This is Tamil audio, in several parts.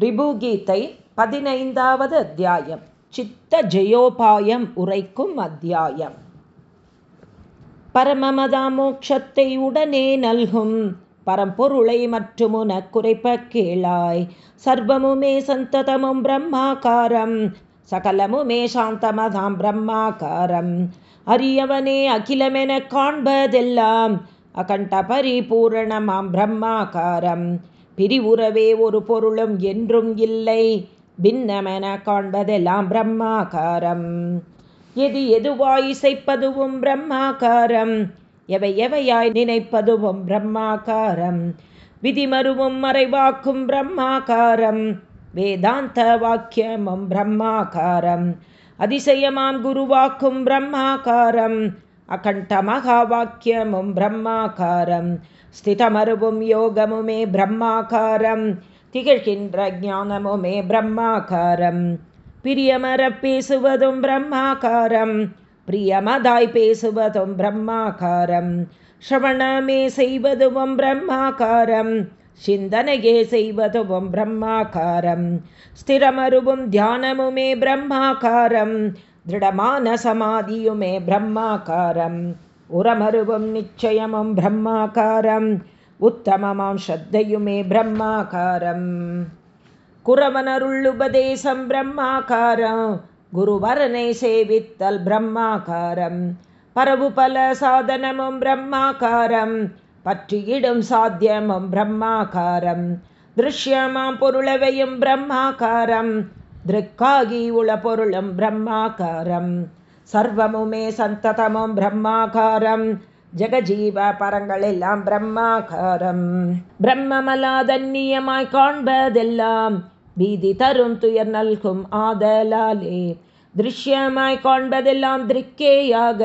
ரிபுகீதை பதினைந்தாவது அத்தியாயம். சித்த ஜெயோபாயம் உரைக்கும் அத்தியாயம். பரமமதா மோட்சத்தை உடனே நல்கும். பரம்பொருளை மற்றுமுன குறைப்ப கேளாய். சர்வமுமே சந்ததமும் பிரம்மாக்காரம் சகலமுமே சாந்தமதாம் பிரம்மாக்காரம் அரியவனே அகிலமென காண்பதெல்லாம் அகண்ட பரிபூரணமாம் பிரம்மாக்காரம் பிரிவுறவே ஒரு பொருளும் என்றும் இல்லை. பின்னமென காண்பதெல்லாம் பிரம்மாகாரம். எது எதுவாய் இசைப்பதுவும் பிரம்மாகாரம். எவை எவையாய் நினைப்பதுவும் பிரம்மாகாரம். விதிமருவும் மறைவாக்கும் பிரம்மாகாரம். வேதாந்த வாக்கியமும் பிரம்மாகாரம். அதிசயமாம் குருவாக்கும் பிரம்மாகாரம். அகண்ட மகா வாக்கியமும் பிரம்மாகாரம் ஸ்திதமருவும் யோகமுமே பிரம்மாகாரம் திகழ்கின்ற ஞானமுமே பிரம்மாகாரம் பிரியமர பேசுவதும் பிரம்மாகாரம் பிரியமதாய் பேசுவதும் பிரம்மாகாரம் ஸ்ரவணமே செய்வதும் பிரம்மாகாரம் சிந்தனையே செய்வதும் பிரம்மாகாரம் ஸ்திரமருவும் தியானமுமே பிரம்மாகாரம் திருடமான சமாதியுமே பிரம்மாகாரம் உரமருவும் நிச்சயமும் பிரம்மாகாரம் உத்தமமாம் ஸ்ரத்தையுமே பிரம்மாகாரம் குரவனருள்ளுபதேசம் பிரம்மாகாரம் குருவரனை சேவித்தல் பிரம்மாகாரம் பரவு பல சாதனமும் பிரம்மாகாரம் பற்றியிடும் சாத்தியமும் பிரம்மாகாரம் திருஷ்யமாம் பொருளவையும் பிரம்மாகாரம் திருக்காகி உளபொருளும் பிரம்மாகாரம். சர்வமுமே சந்ததமும் பிரம்மாகாரம். ஜெகஜீவ பரங்களெல்லாம் பிரம்மாகாரம். பிரம்மமலாதன்னியமாய் காண்பதெல்லாம் பீதி தரும் துயர் நல்கும் ஆதலாலே. திருஷ்யமாய் காண்பதெல்லாம் திருக்கேயாக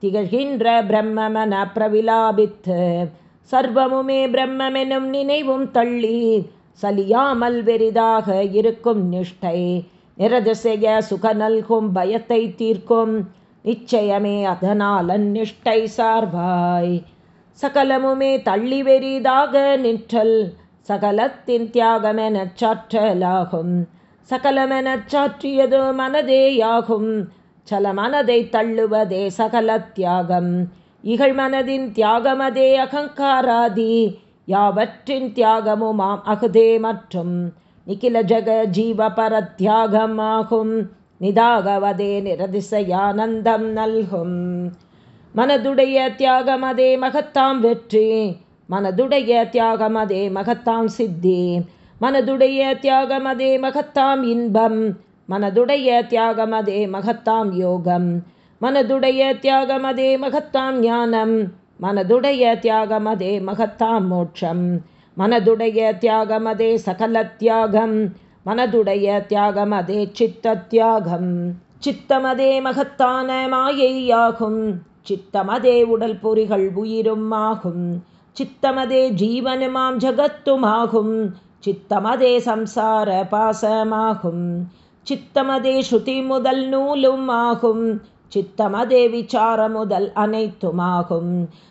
திகழ்கின்ற பிரம்மமன பிரவிலாபித்து. சர்வமுமே பிரம்மெனும் நினைவும் தள்ளி சலியாமல் வெரிதாக இருக்கும் நிஷ்டை. நிரதிசைய சுக நல்கும் பயத்தை தீர்க்கும் நிச்சயமே அதனால் அந்நிஷ்டை சார்வாய் சகலமுமே தள்ளி வெறிதாக நிற்றல் சகலத்தின் தியாகமெனச் சாற்றலாகும். சகலமெனச் சாற்றியது மனதேயாகும். சல மனதை தள்ளுவதே சகல தியாகம். இகழ் மனதின் தியாகமதே அகங்காராதி. யாவற்றின் தியாகமுமாம் அகுதே மற்றும் நிகில ஜக ஜீவ பரத்தியாகமாகும். நிதாகவதே நிரதிசையானந்தம் நல்கும். மனதுடைய தியாகமதே மகத்தாம் வெற்றி. மனதுடைய தியாகம் அதே மகத்தாம் சித்தி. மனதுடைய தியாகமதே மகத்தாம் இன்பம். மனதுடைய தியாகம் அதே மகத்தாம் யோகம். மனதுடைய தியாகமதே மகத்தாம் ஞானம். மனதுடைய தியாகமதே மகத்தாம் மோட்சம். மனதுடைய தியாகமதே சகல தியாகம் மனதுடைய தியாகமதே சித்த தியாகம் சித்தமதே மகத்தான மாயையாகும். சித்தமதே உடல் பொறிகள் உயிரும் ஆகும். சித்தமதே ஜீவனுமாம் ஜகத்துமாகும். சித்தமதே சம்சார பாசமாகும். சித்தமதே ஸ்ருதி முதல் நூலும் ஆகும். சித்தமதே விசார முதல் அனைத்துமாகும்.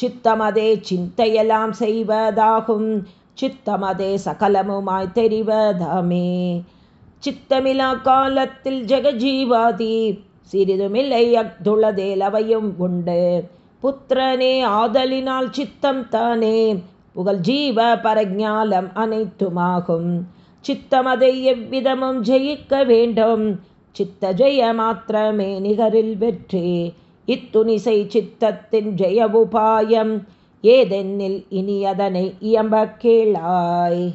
சித்தமதே சிந்தையெல்லாம் செய்வதாகும். சித்தமதே சகலமுமாய் தெரிவதாமே. சித்தமிலா காலத்தில் ஜெகஜீவாதி சிறிதுமில்லை அக்துளதேலவையும் உண்டு. புத்திரனே ஆதலினால் சித்தம் தானே புகழ் ஜீவ பரஜாலம் அனைத்துமாகும். சித்தமதை எவ்விதமும் ஜெயிக்க வேண்டும். சித்த ஜெய மாத்திரமே நிகரில் வெற்றி. இத்துணிசை சித்தத்தின் ஜெயவுபாயம் ஏதென்னில் இனி அதனை இயம்ப கேளாய்.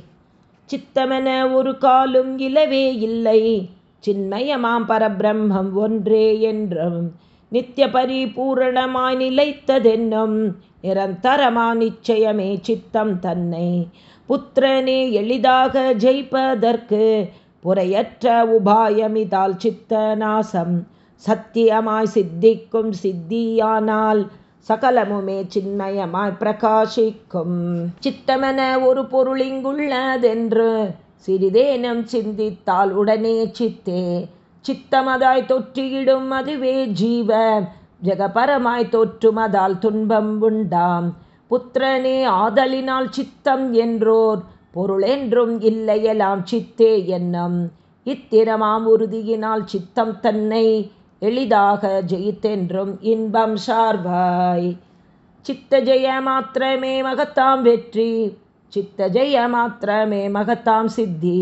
சித்தமென ஒரு காலும் இலவே இல்லை. சின்மயமாம் பரபிரம்மம் ஒன்றே என்றும் நித்திய பரிபூரணமாய் நிலைத்ததென்னும் நிரந்தரமா நிச்சயமே சித்தம் தன்னை. புத்திரனே எளிதாக ஜெயிப்பதற்கு புறையற்ற உபாயமிதால் சித்த நாசம் சத்தியமாய் சித்திக்கும் சித்தியானால் சகலமுமே சின்மயமாய் பிரகாஷிக்கும் சித்தமென ஒரு பொருளிங்குள்ளதென்று சிறிதேனம் சிந்தித்தால் உடனே சித்தே சித்தமதாய் தொற்றியிடும் அதுவே ஜீவ ஜெகபரமாய் தோற்றுமதால் துன்பம் உண்டாம். புத்திரனே ஆதலினால் சித்தம் என்றோர் பொருளென்றும் இல்லையெல்லாம் சித்தே என்னும். இத்திரமாம் உறுதியினால் சித்தம் தன்னை எளிதாக ஜெயித்தென்றும் இன்பம் சார்வாய் சித்த ஜெய மாத்திரமே மகத்தாம் வெற்றி சித்த ஜெய மாத்திரமே மகத்தாம் சித்தி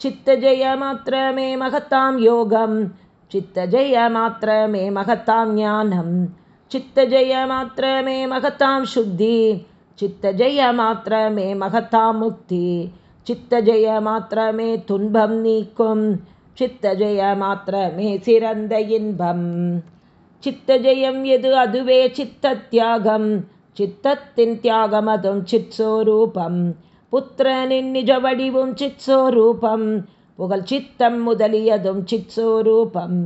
சித்த ஜெய மாத்திரமே மகத்தாம் யோகம் சித்த ஜெய மாத்திரமே மகத்தாம் ஞானம் சித்த ஜெய மாத்திரமே மகத்தாம் சுத்தி சித்த ஜெய மாத்திரமே மகத்தாம் முக்தி சித்த ஜெய மாத்திரமே துன்பம் நீக்கும் சித்தஜெய மாத்திரமே சிறந்த இன்பம். சித்தஜெயம் எது அதுவே சித்த தியாகம் சித்தத்தின் தியாகம் அதுவும் சித்ஸ்வரூபம். புத்திரனின் நிஜ வடிவும் சித்ஸ்வரூபம். புகழ் சித்தம் முதலியதும் சித்ஸ்வரூபம்.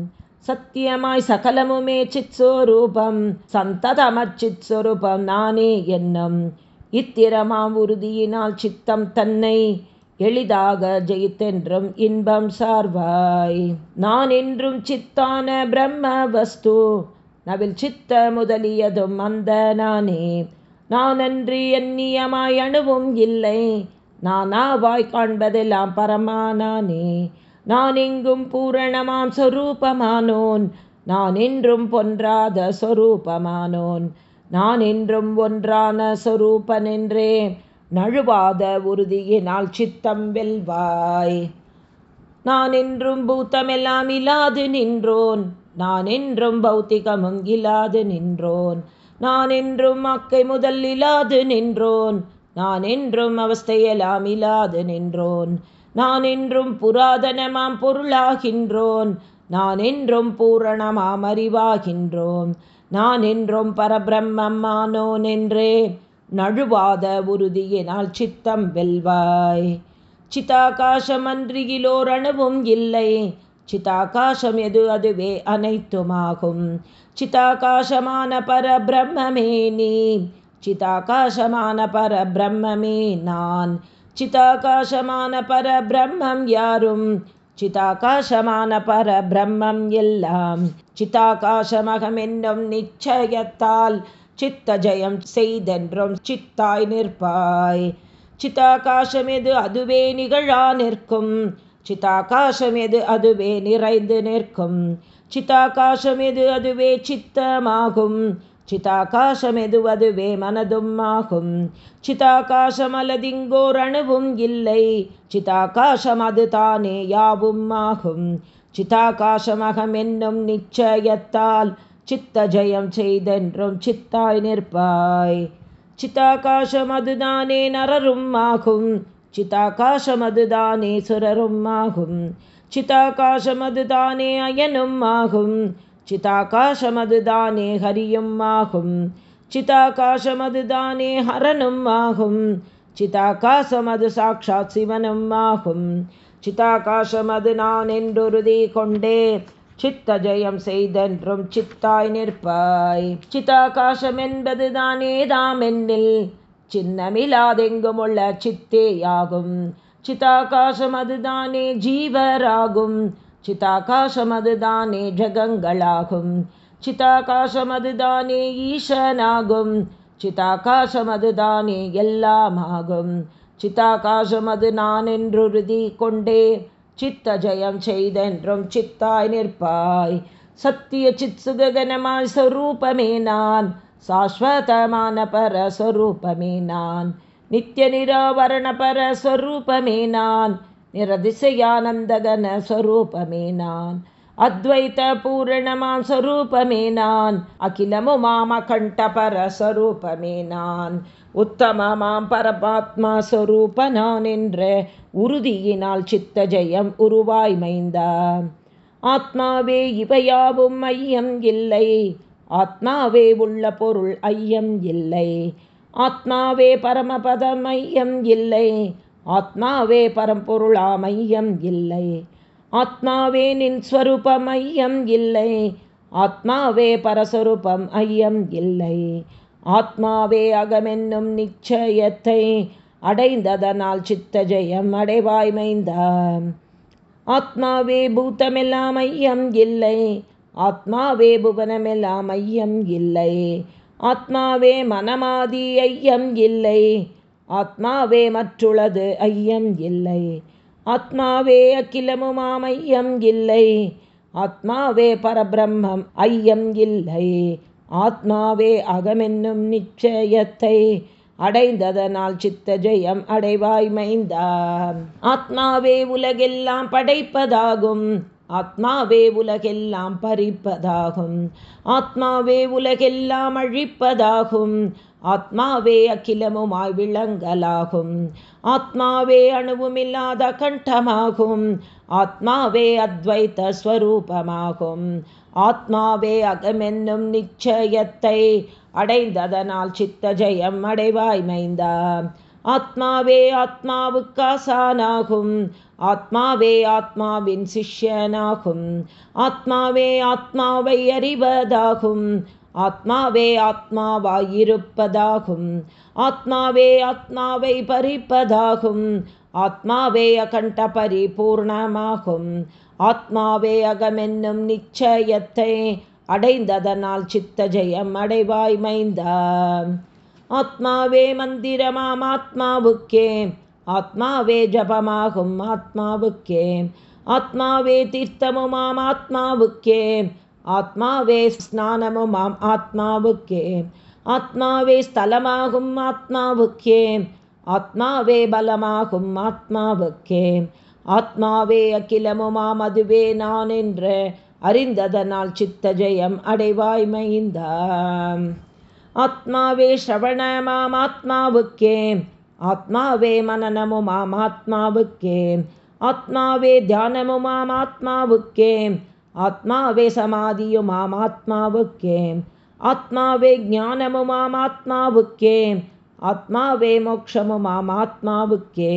சத்தியமாய் சகலமுமே சித்ஸ்வரூபம். சந்ததமச்சித்ஸ்வரூபம் நானே என்னும். இத்திரமாம் உறுதியினால் சித்தம் தன்னை எளிதாக ஜெயித்தென்றும் இன்பம் சார்வாய். நான் என்றும் சித்தான பிரம்ம வஸ்து நவில் சித்த முதலியதும் அந்த நானே. நான் அன்றி எண்ணியமாய் அணுவும் இல்லை நானாவாய் காண்பதெல்லாம் பரமானானே. நான் எங்கும் பூரணமாம் சொரூபமானோன் நான் என்றும் பொன்றாத சொரூபமானோன். நான் என்றும் ஒன்றான சொரூபனென்றே நழுவாத உறுதியினால் சித்தம் வெல்வாய். நான் என்றும் பூத்தமெல்லாம் இல்லாது நின்றோன். நான் என்றும் பௌத்திகமும் இல்லாது நின்றோன். நான் என்றும் அக்கை முதல் இல்லாது நின்றோன். நான் என்றும் அவஸ்தையெல்லாம் இல்லாது நின்றோன். நான் என்றும் புராதனமாம் பொருளாகின்றோன். நான் என்றும் பூரணமாம் அறிவாகின்றோம். நான் என்றும் பரபிரம்மம் ஆனோன் என்றே. நழுவாத உறுதியினால் சித்தம் வெல்வாய். சிதாகாசமன்றியிலோர் அணுவும் இல்லை. சிதாகாசம் எது அதுவே அனைத்துமாகும். சிதாகாசமான பரபிரம்மே நீ. சிதாகாசமான பரபிரம்மே நான். சிதாகாசமான பரபிரம்மம் யாரும். சிதாகாசமான பரபிரம்மம் எல்லாம். சிதாகாசமகம் என்னும் நிச்சயத்தால் சித்த ஜெயம் செய்தென்றும் சித்தாய் நிற்பாய். சித்தாகாசம் எது அதுவே நிகழா நிற்கும். சித்தாகாசம் எது அதுவே நிறைந்து நிற்கும். சித்தாகாசம் எது அதுவே சித்தமாகும். சிதாகாசம் எது அதுவே மனதும் ஆகும். சிதாகாசம் அல்லதிங்கோர் அணுவும் இல்லை. சிதாகாசம் அது தானே யாவும் ஆகும். சிதாகாசமகம் என்னும் நிச்சயத்தால் சித்த ஜெயம் செய்தென்றும் சித்தாய் நிற்பாய் சித்தாகாசம் அதுதானே நரரும் ஆகும் சித்தாகாசம் அதுதானே சுரரும் ஆகும் சித்தாகாசம் அதுதானே அயனும் ஆகும் சிதாகாசம் அதுதானே ஹரியும் ஆகும் சிதாகாசம் அதுதானே ஹரனும் ஆகும் சிதாகாசம் அது சாட்சாத் சிவனும் ஆகும் சிதாகாசம் அது நான் என்றுறுதி கொண்டே சித்த ஜெயம் செய்தென்றும் சித்தாய் நிற்பாய். சித்தாகாசம் என்பது தானே தாம் என்னில் சின்னமில்லாதெங்கும் உள்ள சித்தேயாகும். சித்தாகாசம் அதுதானே ஜீவராகும். சித்தாகாசம் அதுதானே ஜகங்களாகும். சித்தாகாசம் அதுதானே ஈசனாகும். சித்தாகாசம் அதுதானே எல்லாமாகும். சித்தாகாசம் அது நான் என்றுறுதி கொண்டே சித்த ஜெயம் செய்தென்றும் சித்தாய் நிற்பாய் சத்திய சித் சுககனமாய் சொரூபமே நான் சாஸ்வதமான பரஸ்வரூபமே நான் நித்திய நிராவரண பரஸ்வரூபமே நான் நிரதிசயானந்தகன ஸ்வரூபமே நான் அத்வைத்த பூரணமாம் ஸ்வரூபமே நான் அகிலமு மாம கண்ட பரஸ்வரூபமே நான் உத்தமமாம் பரமாத்மா சொரூப நான் என்ற உறுதியினால் சித்த ஜெயம் உருவாய் மைந்தா. ஆத்மாவே இவையாவும் ஐயம் இல்லை. ஆத்மாவே உள்ள பொருள் ஐயம் இல்லை. ஆத்மாவே பரமபதம் ஐயம் இல்லை. ஆத்மாவே பரம்பொருளாம் ஐயம் இல்லை. ஆத்மாவே நின் ஸ்வரூபம் ஐயம் இல்லை. ஆத்மாவே பரஸ்வரூபம் ஐயம் இல்லை. ஆத்மாவே அகமென்னும் நிச்சயத்தை அடைந்ததனால் சித்த ஜெயம் அடைவாய்மைந்த ஆத்மாவே பூத்தமெல்லாம் ஐயம் இல்லை. ஆத்மாவே புவனமெல்லாம் ஐயம் இல்லை. ஆத்மாவே மனமாதி ஐயம் இல்லை. ஆத்மாவே மற்றுளது ஐயம் இல்லை. ஆத்மாவே அகிலமுமாம் ஐயம் இல்லை. ஆத்மாவே பரபிரம்மம் ஐயம் இல்லை. ஆத்மாவே அகமென்னும் நிச்சயத்தை அடைந்ததனால் சித்த ஜெயம் அடைவாய் மைந்தா ஆத்மாவே உலகெல்லாம் படைப்பதாகும். ஆத்மாவே உலகெல்லாம் பறிப்பதாகும். ஆத்மாவே உலகெல்லாம் அழிப்பதாகும். ஆத்மாவே அகிலமுமாய் விளங்கலாகும். ஆத்மாவே அணுவுமில்லாத கண்டமாகும். ஆத்மாவே அத்வைத்த ஸ்வரூபமாகும். ஆத்மாவே அகமென்னும் நிச்சயத்தை அடைந்ததனால் சித்த ஜெயம் அடைவாய் மைந்தா ஆத்மாவே ஆத்மாவுக்காசானாகும் ஆத்மாவே ஆத்மாவின் சிஷ்யனாகும். ஆத்மாவே ஆத்மாவை அறிவதாகும். ஆத்மாவே ஆத்மாவாயிருப்பதாகும். ஆத்மாவே ஆத்மாவை பறிப்பதாகும். ஆத்மாவே அகண்ட பரிபூர்ணமாகும். ஆத்மாவே அகமென்னும் நிச்சயத்தை அடைந்ததனால் சித்த ஜெயம் அடைவாய் மைந்தா ஆத்மாவே மந்திரமாம் ஆத்மாவுக்கே ஆத்மாவே ஜபமாகும் ஆத்மாவுக்கே ஆத்மாவே தீர்த்தமுமாம் ஆத்மாவுக்கே ஆத்மாவே ஸ்நானமுமாம் ஆத்மாவுக்கே ஆத்மாவே ஸ்தலமாகும் ஆத்மாவுக்கே ஆத்மாவே பலமாகும் ஆத்மாவுக்கே ஆத்மாவே அகிலமுமாம் அதுவே நான் என்று அறிந்ததனால் சித்த ஜெயம் அடைவாய் மைந்தா ஆத்மாவே ஸ்ரவணமாம் ஆத்மாவுக்கே ஆத்மாவே மனநமுமாம் ஆத்மாவுக்கே ஆத்மாவே தியானமுமாம் ஆத்மாவுக்கே ஆத்மாவே சமாதியுமாம் ஆத்மாவுக்கே ஆத்மாவே ஞானமுமாம் ஆத்மாவுக்கே ஆத்மாவே மோக்ஷமுமாம் ஆத்மாவுக்கே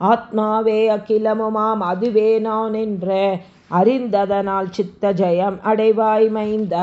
ஆத்மாவே அகிலமுமாம் அதுவே நான் என்ற அறிந்ததனால் சித்த ஜெயம் அடைவாய் மைந்த.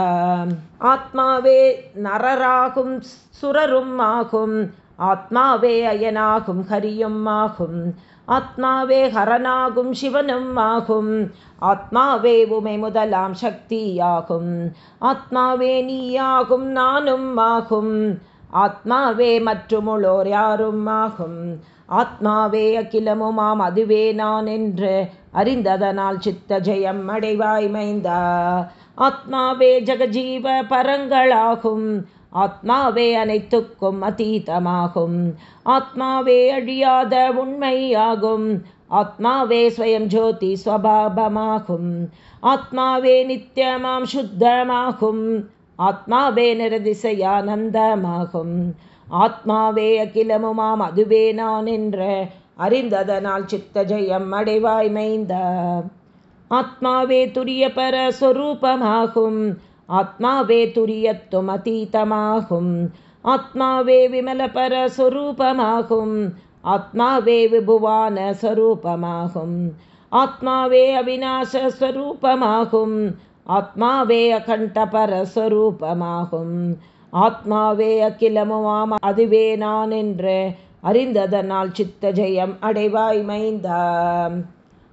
ஆத்மாவே நரராகும் சுரரும் ஆகும். ஆத்மாவே அயனாகும் ஹரியும் ஆகும். ஆத்மாவே ஹரனாகும் சிவனும் ஆகும். ஆத்மாவே உமை முதலாம் சக்தியாகும். ஆத்மாவே நீயாகும் நானும் ஆகும். ஆத்மாவே மற்றுமுளோர் யாரும் ஆகும். ஆத்மாவே அகிலமுமாம் அதுவே நான் என்று அறிந்ததனால் சித்த ஜெயம் அடைவாய் மைந்தா. ஆத்மாவே ஜகஜீவ பரங்களாகும். ஆத்மாவே அனைத்துக்கும் அதீதமாகும். ஆத்மாவே அழியாத உண்மையாகும். ஆத்மாவே ஸ்வயம் ஜோதி ஸ்வபாபமாகும். ஆத்மாவே நித்தியமாம் சுத்தமாகும். ஆத்மாவே நிரதிசையானந்தமாகும் ஆத்மாவே அகிலமுமாம் அதுவே நான் என்ற அறிந்ததனால் சித்த ஜெயம் அடைவாய் மைந்த ஆத்மாவே துரிய பர சொரூபமாகும் ஆத்மாவே துரியத்துவம் அதீதமாகும் ஆத்மாவே விமல பர சொரூபமாகும் ஆத்மாவே விபுவான ஸ்வரூபமாகும் ஆத்மாவே அவிநாச ஸ்வரூபமாகும் ஆத்மாவே அகண்ட பரஸ்வரூபமாகும் ஆத்மாவே அகிலமுமாம் அதுவே நான் என்று அறிந்ததனால் சித்த ஜெயம் அடைவாய் மைந்தா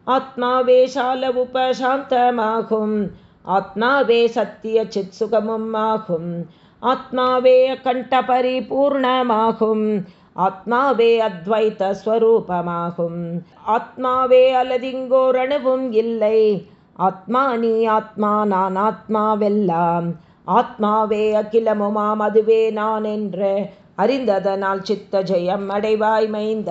ஆத்மாவே சால உபசாந்தமாகும் ஆத்மாவே சத்திய சித் சுகமும் ஆகும் ஆத்மாவே கண்ட பரிபூர்ணமாகும் ஆத்மாவே அத்வைத்த ஸ்வரூபமாகும். ஆத்மாவே அலதிங்கோரணுவும் இல்லை ஆத்மா நீ ஆத்மா நான் ஆத்மாவெல்லாம். ஆத்மாவே அகிலமுமாம் அதுவே நான் என்று அறிந்ததனால் சித்த ஜெயம் அடைவாய் மைந்த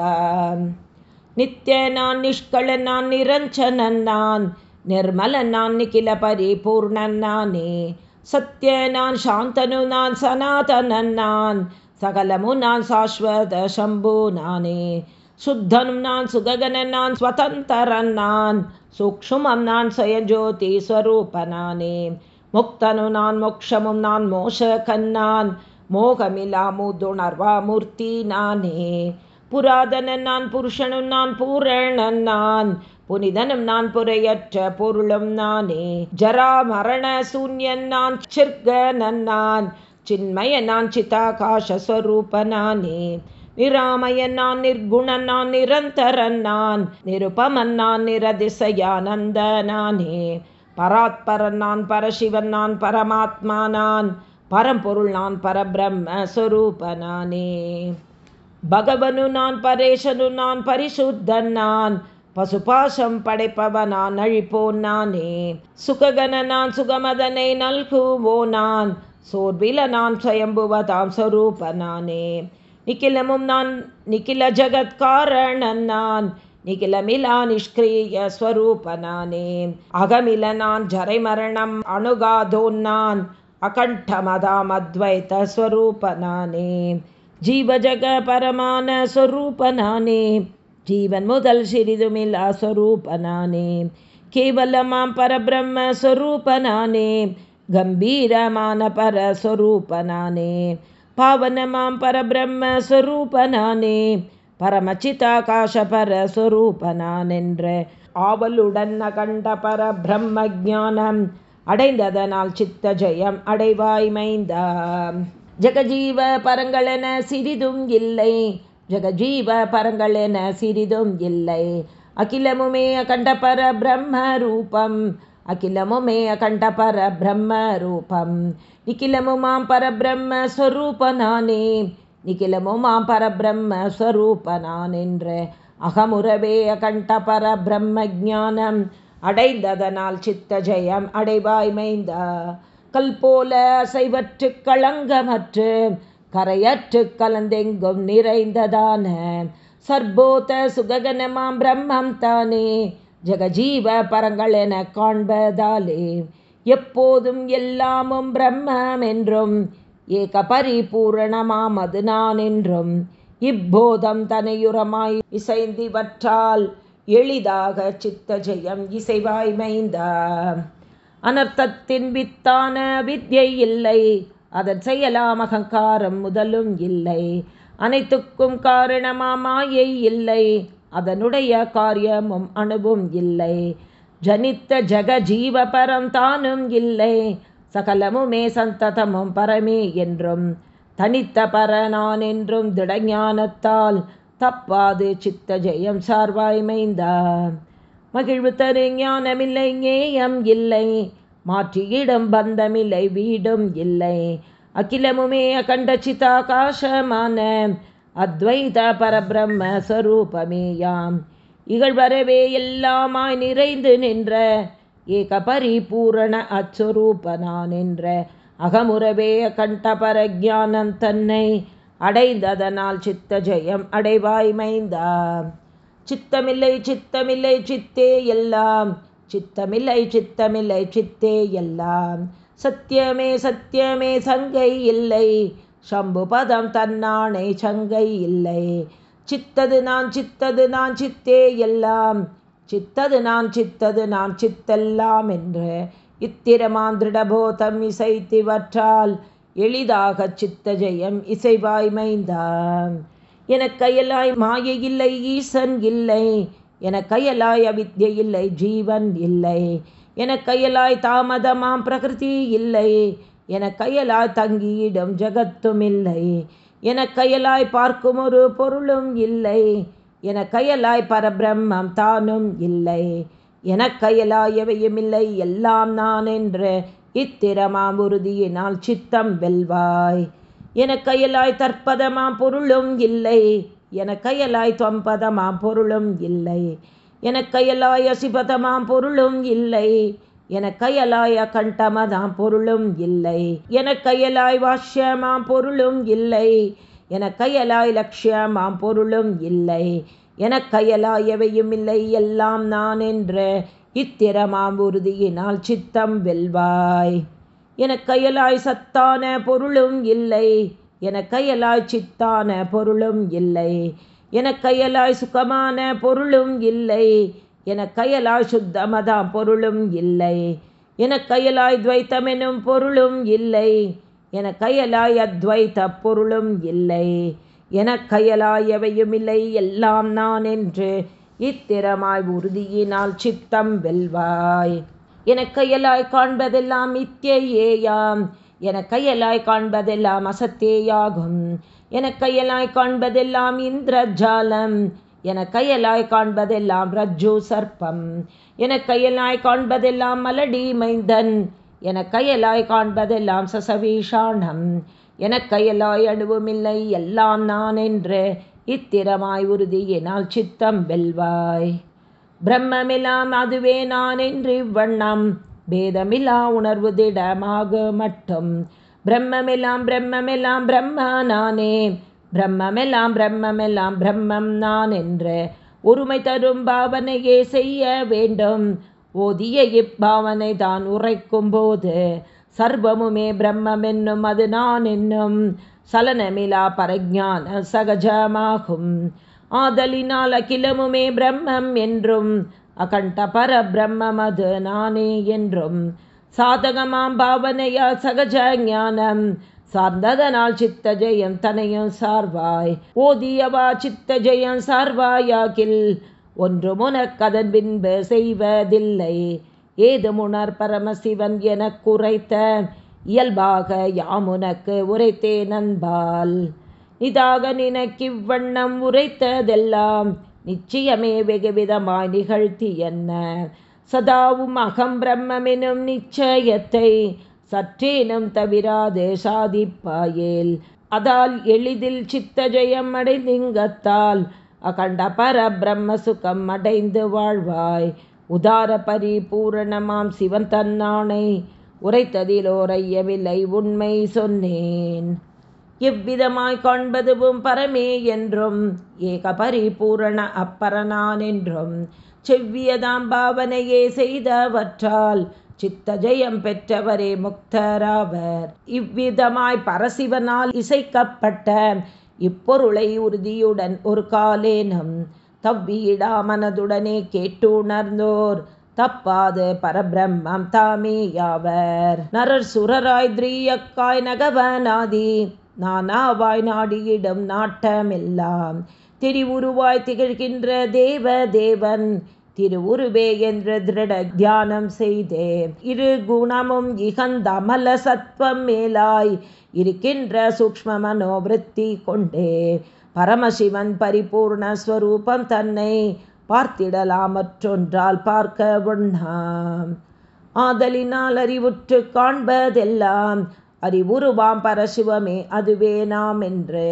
நித்திய நான் நிஷ்கலன் நான் நிரஞ்சனன் நான் நிர்மலன் நான் நிகில பரிபூர்ணன் நானே. சத்ய நான் சாந்தனு நான் சனாதனன் நான் சகலமு நான் சாஸ்வத சம்பு நானே. சுத்தனும் நான் சுககனன் நான் ஸ்வதந்தரன் நான் சூக்ஷுமம் நான் சுயஜோதி ஸ்வரூப நானே. முக்தனு நான் மோக்ஷமும் நான் மோஷ கண்ணான் மோகமிலா முதுணர்வா மூர்த்தி நானே புராதனன் நான் புருஷனும் நான் பூரணன் நான். புனிதனும் நான் புரையற்ற பொருளும் நானே. ஜரா மரண சூன்யன் நான் சிற்கனன் நான். சின்மய நான் சிதாகாஷஸ்வரூப நானே நிராமயன் நான் நிர்குணன் நான் நிரந்தரன் நான். நிருபமன் நான் நிரதிசயானந்த நானே பராத்பரன் நான் பரசிவன் நான் பரமாத்மா நான் பரம்பொருள் நான் பரபிரம்ம சொரூபனானே பகவனு நான் பரேசனு நான் பரிசுத்தன் நான் பசுபாசம் படைப்பவனான் அழிப்போன் நானே. சுககன நான் சுகமதனை நல்குவோ நான் சோர்வில நான் சுயம்புவதாம் சொரூபனானே. நிக்கிலமும் நான் நிக்கில ஜகத்காரணன் நான் நிகிலமிலா நிஷ்கிரிய ஸ்வரூப நானே அகமில நான் ஜரை மரணம் அணுகாதோன் நான் அகண்டமதாம் அத்வைத்த ஸ்வரூப நானே ஜீவஜக பரமான ஸ்வரூப நானே ஜீவன் முதல் சிறிதுமில்லா ஸ்வரூப நானே கேவலமாம் பரபிரம்ம ஸ்வரூப நானே கம்பீரமான பரஸ்வரூப நானே பாவனமாம் பரபிரம்ம ஸ்வரூப நானே பரமச்சிதாகாஷ பரஸ்வரூப நான் ஆவலுடன் அகண்ட பரபிரம்ம ஜானம் அடைந்ததனால் சித்த ஜெயம் அடைவாய் மைந்தா ஜெகஜீவ பரங்களென சிறிதும் இல்லை. ஜெகஜீவ பரங்களென சிறிதும் இல்லை. அகிலமுமே அகண்ட பர பிரம்ம ரூபம் அகிலமுமே அகண்ட பர பிரம்ம ரூபம் நிகிலமுமாம் பரபிரம்ம நிகிலமுமாம் பரபிரம்ம ஸ்வரூப நான் என்ற அகமுறவே அகண்ட பர பிரம்ம ஜானம் அடைந்ததனால் சித்த ஜெயம் அடைவாய்மைந்த கல்போல கல் போல அசைவற்று களங்கமற்று கரையற்று கலந்தெங்கும் நிறைந்ததான சர்போத சுககனமாம் பிரம்மம் தானே ஜெகஜீவ பரங்கள் என காண்பதாலே எப்போதும் எல்லாமும் பிரம்மம் என்றும் ஏக பரிபூரணமாமது நான் என்றும் இப்போதம் தனையுரமாய் இசைந்திவற்றால் எளிதாக சித்த ஜெயம் இசைவாய்மைந்தா அனர்த்தத்தின் வித்தான வித்யை இல்லை அதன் செய்யலாம் அகங்காரம் முதலும் இல்லை. அனைத்துக்கும் காரணமா மாயை இல்லை அதனுடைய காரியமும் அணுவும் இல்லை. ஜனித்த ஜெக ஜீவபரம் தானும் இல்லை சகலமுமே சந்ததமும் பரமே என்றும் தனித்த பர நான் என்றும் திடஞானத்தால் தப்பாது சித்த ஜெயம் சார்வாய்மைந்தா மகிழ்வு தரு ஞானமில்லை ஞேயம் இல்லை மாற்றியிடம் பந்தமில்லை வீடும் இல்லை. அகிலமுமே அகண்ட சிதாகாசமான அத்வைத பரபிரம்ம ஸ்வரூபமேயாம் இகழ்வரவே எல்லாமாய் நிறைந்து நின்ற ஏக பரிபூரண அச்சுரூப நான் என்ற அகமுறவே கண்டபர ஜானம் தன்னை அடைந்ததனால் சித்த ஜெயம் அடைவாய் மைந்தா. சித்தமில்லை சித்தமில்லை சித்தே எல்லாம். சித்தமில்லை சித்தமில்லை சித்தே எல்லாம். சத்தியமே சத்தியமே சங்கை இல்லை. சம்பு பதம் தன்னானை சங்கை இல்லை. சித்தது நான் சித்தது நான் சித்தே எல்லாம். சித்தது நான் சித்தது நான் சித்தெல்லாம் என்று இத்திரமாம் திருடபோதம் இசைத்திவற்றால் எளிதாக சித்த ஜெயம் இசைவாய்மைந்தான் கையலாய் மாயை இல்லை ஈசன் இல்லை. என கையலாய் அவித்யை இல்லை ஜீவன் இல்லை. எனக்கையலாய் தாமதமாம் பிரகிருதி இல்லை. என கையலாய் தங்கியிடும் ஜகத்தும் இல்லை. என கையலாய் பார்க்கும் ஒரு பொருளும் இல்லை. எனக்கையலாய் பரபிரம்மம் தானும் இல்லை. எனக்கையலாய் எவையும் இல்லை எல்லாம் நான் என்று இத்திரமாம் உறுதியினால் சித்தம் வெல்வாய். என கையலாய் தற்பதமாம் பொருளும் இல்லை. என கையலாய் தொம்பதமாம் பொருளும் இல்லை. என கையலாய் அசிபதமாம் பொருளும் இல்லை. என கையலாய் அகண்டமதாம் பொருளும் இல்லை. என கையலாய் வாஷ்யமாம் பொருளும் இல்லை. என கையலாய் லட்சியமாம் பொருளும் இல்லை. என எவையும் இல்லை எல்லாம் நான் என்ற இத்திரமாம் உறுதியினால் சித்தம் வெல்வாய். என கையலாய் சத்தான பொருளும் இல்லை என கையலாய் சித்தான பொருளும் இல்லை. என கையலாய் சுகமான பொருளும் இல்லை என கையலாய் சுத்தமதாம் பொருளும் இல்லை. என கையலாய் துவைத்தமெனும் பொருளும் இல்லை என கையலாய் அத்வைத்த பொருளும் இல்லை. என கையலாயவையும் இல்லை. எல்லாம் நான் என்று இத்திரமாய் உறுதியினால் சித்தம் வெல்வாய். என கையலாய் காண்பதெல்லாம் மித்தியேயாம் கையலாய் காண்பதெல்லாம் அசத்தேயாகும் என கையலாய் காண்பதெல்லாம் இந்திரஜாலம். என கையலாய் காண்பதெல்லாம் ரஜ்ஜு சர்ப்பம். என கையலாய் காண்பதெல்லாம் மலடி மைந்தன். எனக்கையலாய் காண்பதெல்லாம் சசவீஷாணம். எனக்கையலாய் அணுவுமில்லை எல்லாம் நான் என்று இத்திரமாய் உறுதியினால் சித்தம் வெல்வாய். பிரம்மெல்லாம் அதுவே நான் என்று இவ்வண்ணம் பேதமில்லா உணர்வு திடமாக மட்டும். பிரம்மமெல்லாம் பிரம்மமெல்லாம் பிரம்ம நானே பிரம்மெல்லாம் பிரம்மெல்லாம் பிரம்மம் நான் என்று ஒருமை தரும் பாவனையே செய்ய வேண்டும். ஓதிய இப்பாவனை தான் உரைக்கும் போது சர்வமுமே பிரம்மென்னும் அது நான் என்னும் சலனமிலா பரஜான சகஜமாகும். ஆதலினால் அகிலமுமே பிரம்மம் என்றும் அகண்ட பர பிரம்மம் அது நானே என்றும். சாதகமாம் பாவனையா சகஜ ஞானம் சார்ந்ததனால் சித்த ஜெயம் தனையும் சார்வாய். ஓதியவா சித்த ஜெயம் சார்வாயாகில் ஒன்று முனக்கதன் பின்பு செய்வதில்லை ஏது முனர் பரமசிவன் என குறைத்த இயல்பாக யாமுனக்கு உரைத்தே நண்பால் இதாக நினக்கிவ்வண்ணம் உரைத்ததெல்லாம் நிச்சயமே வெகுவிதமாய் நிகழ்த்தி என்ன. சதாவும் அகம் பிரம்மெனும் நிச்சயத்தை சற்றேனும் தவிராது சாதிப்பாயேல். அதால் எளிதில் சித்த ஜெயம் அடைந்திங்கத்தால் அகண்ட பர பிரம்ம சுகம் அடைந்து வாழ்வாய். உதார பரிபூரணமாம் சிவன் தன்னானை உரைத்ததிலோரையவில்லை உண்மை சொன்னேன். எவ்விதமாய் காண்பதுவும் பரமே என்றும் ஏக பரிபூரண அப்பரனான் என்றும். செவ்வியதாம் பாவனையே செய்தவற்றால் சித்த ஜெயம் பெற்றவரே முக்தராவர். இவ்விதமாய் பரசிவனால் இசைக்கப்பட்ட இப்பொருளை உறுதியுடன் ஒரு காலேனம் தவ்வியிடா மனதுடனே கேட்டு உணர்ந்தோர் தப்பாது பரபிரம்மம் தாமே யாவர். நரர் சுரராய் திரியக்காய் நகவனாதி. நானாவாய் நாடியிடம் நாட்டமெல்லாம் திரிவுருவாய் திகழ்கின்ற தேவ தேவன். திருவுருவே என்று திருட தியானம் செய்தே. இரு குணமும் இகந்தமல சத்வம் மேலாய் இருக்கின்ற சூக்ம மனோவிருத்தி கொண்டே பரமசிவன் பரிபூர்ண ஸ்வரூபம் தன்னை பார்த்திடலாம் மற்றொன்றால் பார்க்க ஒண்ணாம் ஆதலினால் அறிவுற்று காண்பதெல்லாம் அறிவுருவாம் பரசிவமே அதுவே நாம் என்று.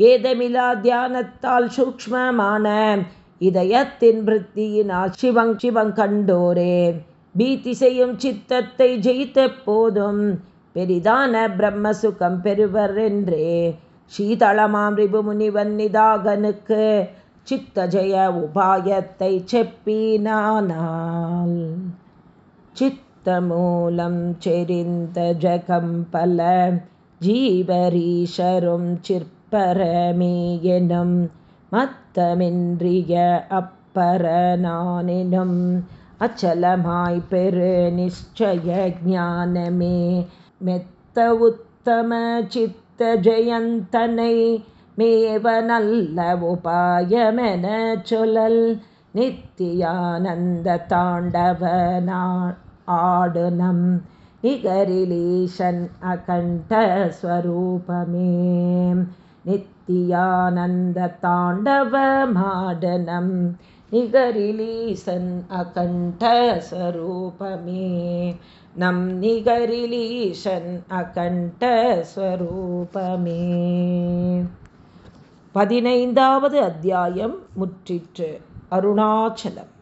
ஏதமிலா தியானத்தால் சூக்மமான இதயத்தின் விருத்தியினால் சிவங் சிவங் கண்டோரே. பீதி செய்யும் சித்தத்தை ஜெயித்த போதும் பெரிதான பிரம்ம சுகம் பெறுவர் என்றே சீதளமாம் ரிபு முனிவன் நிதாகனுக்கு சித்தஜய உபாயத்தை செப்பினானால். சித்தமூலம் செறிந்த ஜகம் பல ஜீவரீஷரும் சிற்பரமே எனும் மத்தமின்றிய அப்பரனானினும் அச்சலமாய் பெரு நிச்சய ஞானமே. மெத்த உத்தம சித்த ஜெயந்தனை மேவ நல்ல உபாயமென சொல்லல் நித்தியானந்த தாண்டவனா ஆடுனம் நிகரிலீஷன் அகண்ட ஸ்வரூபமே நித்தியானந்த தாண்டவமாடனம் நிகரிலீசன் அகண்ட ஸ்வரூபமே நம் நிகரிலீஷன் அகண்டஸ்வரூபமே பதினைந்தாவது அத்தியாயம் முற்றிற்று. அருணாச்சலம்.